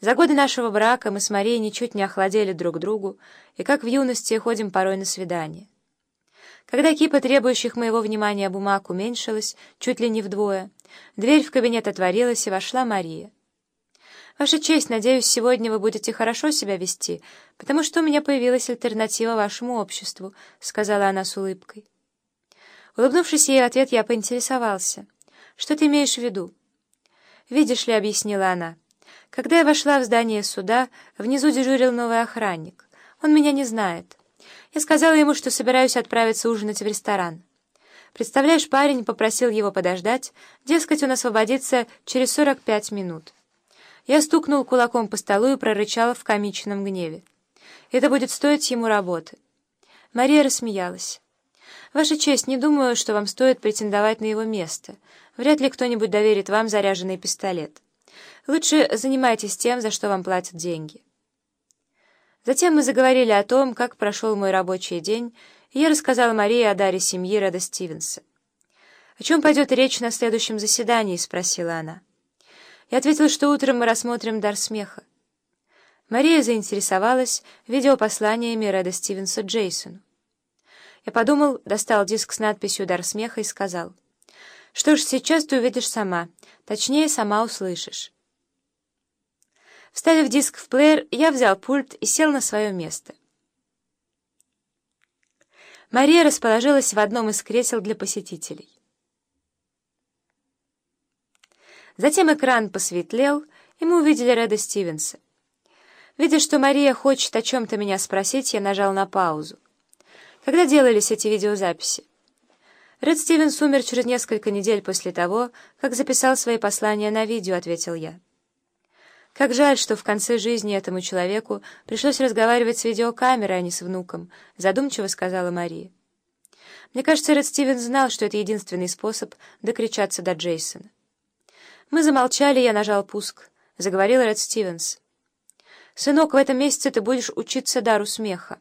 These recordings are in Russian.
За годы нашего брака мы с Марией ничуть не охладели друг другу, и как в юности ходим порой на свидания. Когда кипа требующих моего внимания бумаг уменьшилась чуть ли не вдвое, дверь в кабинет отворилась, и вошла Мария. «Ваша честь, надеюсь, сегодня вы будете хорошо себя вести, потому что у меня появилась альтернатива вашему обществу», — сказала она с улыбкой. Улыбнувшись ей в ответ, я поинтересовался. «Что ты имеешь в виду?» «Видишь ли», — объяснила она, — когда я вошла в здание суда, внизу дежурил новый охранник. Он меня не знает. Я сказала ему, что собираюсь отправиться ужинать в ресторан. Представляешь, парень попросил его подождать, дескать, он освободится через 45 минут. Я стукнул кулаком по столу и прорычала в комичном гневе. Это будет стоить ему работы. Мария рассмеялась. «Ваша честь, не думаю, что вам стоит претендовать на его место. Вряд ли кто-нибудь доверит вам заряженный пистолет». Лучше занимайтесь тем, за что вам платят деньги. Затем мы заговорили о том, как прошел мой рабочий день, и я рассказала Марии о даре семьи Реда Стивенса. «О чем пойдет речь на следующем заседании?» — спросила она. Я ответила, что утром мы рассмотрим дар смеха. Мария заинтересовалась видеопосланиями Реда Стивенса Джейсону. Я подумал, достал диск с надписью «Дар смеха» и сказал, «Что ж, сейчас ты увидишь сама, точнее, сама услышишь». Вставив диск в плеер, я взял пульт и сел на свое место. Мария расположилась в одном из кресел для посетителей. Затем экран посветлел, и мы увидели Реда Стивенса. Видя, что Мария хочет о чем-то меня спросить, я нажал на паузу. Когда делались эти видеозаписи? Ред Стивенс умер через несколько недель после того, как записал свои послания на видео, ответил я. Как жаль, что в конце жизни этому человеку пришлось разговаривать с видеокамерой, а не с внуком, задумчиво сказала Мария. Мне кажется, Ред Стивен знал, что это единственный способ докричаться до Джейсона. Мы замолчали, я нажал пуск. Заговорил Ред Стивенс. «Сынок, в этом месяце ты будешь учиться дару смеха.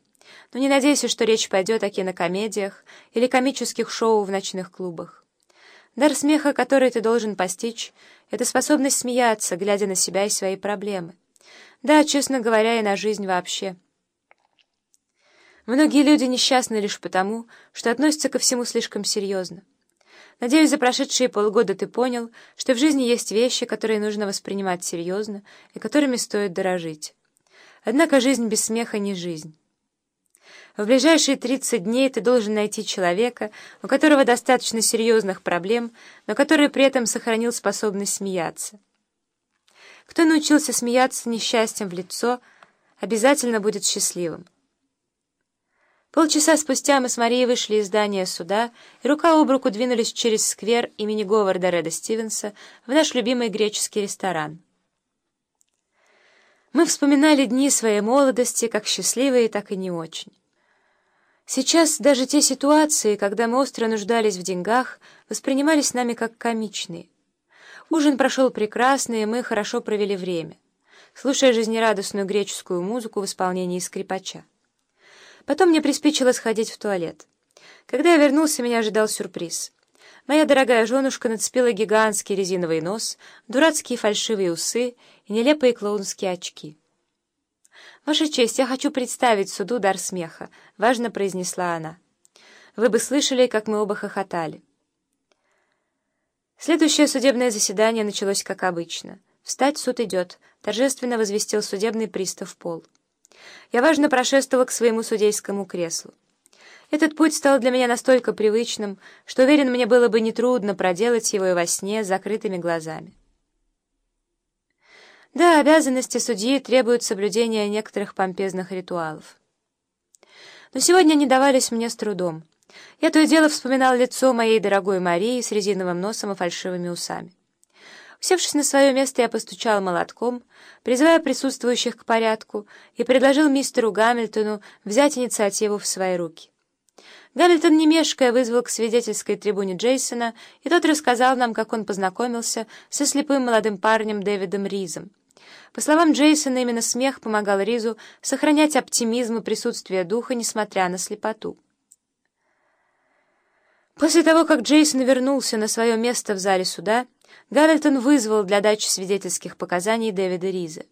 Но не надейся, что речь пойдет о кинокомедиях или комических шоу в ночных клубах. Дар смеха, который ты должен постичь, — это способность смеяться, глядя на себя и свои проблемы. Да, честно говоря, и на жизнь вообще. Многие люди несчастны лишь потому, что относятся ко всему слишком серьезно. Надеюсь, за прошедшие полгода ты понял, что в жизни есть вещи, которые нужно воспринимать серьезно и которыми стоит дорожить. Однако жизнь без смеха не жизнь. В ближайшие 30 дней ты должен найти человека, у которого достаточно серьезных проблем, но который при этом сохранил способность смеяться. Кто научился смеяться несчастьем в лицо, обязательно будет счастливым. Полчаса спустя мы с Марией вышли из здания суда и рука об руку двинулись через сквер имени Говарда Реда Стивенса в наш любимый греческий ресторан. Мы вспоминали дни своей молодости, как счастливые, так и не очень. Сейчас даже те ситуации, когда мы остро нуждались в деньгах, воспринимались нами как комичные. Ужин прошел прекрасно, и мы хорошо провели время, слушая жизнерадостную греческую музыку в исполнении скрипача. Потом мне приспичило сходить в туалет. Когда я вернулся, меня ожидал сюрприз. Моя дорогая женушка нацепила гигантский резиновый нос, дурацкие фальшивые усы и нелепые клоунские очки. «Ваша честь, я хочу представить суду дар смеха», — важно произнесла она. «Вы бы слышали, как мы оба хохотали». Следующее судебное заседание началось как обычно. «Встать, суд идет», — торжественно возвестил судебный пристав Пол. Я важно прошествовала к своему судейскому креслу. Этот путь стал для меня настолько привычным, что, уверен, мне было бы нетрудно проделать его и во сне с закрытыми глазами. Да, обязанности судьи требуют соблюдения некоторых помпезных ритуалов. Но сегодня они давались мне с трудом. Я то и дело вспоминал лицо моей дорогой Марии с резиновым носом и фальшивыми усами. Усевшись на свое место, я постучал молотком, призывая присутствующих к порядку, и предложил мистеру Гамильтону взять инициативу в свои руки. Гамильтон, не мешкая, вызвал к свидетельской трибуне Джейсона, и тот рассказал нам, как он познакомился со слепым молодым парнем Дэвидом Ризом. По словам Джейсона, именно смех помогал Ризу сохранять оптимизм и присутствие духа, несмотря на слепоту. После того, как Джейсон вернулся на свое место в зале суда, Гамильтон вызвал для дачи свидетельских показаний Дэвида Риза.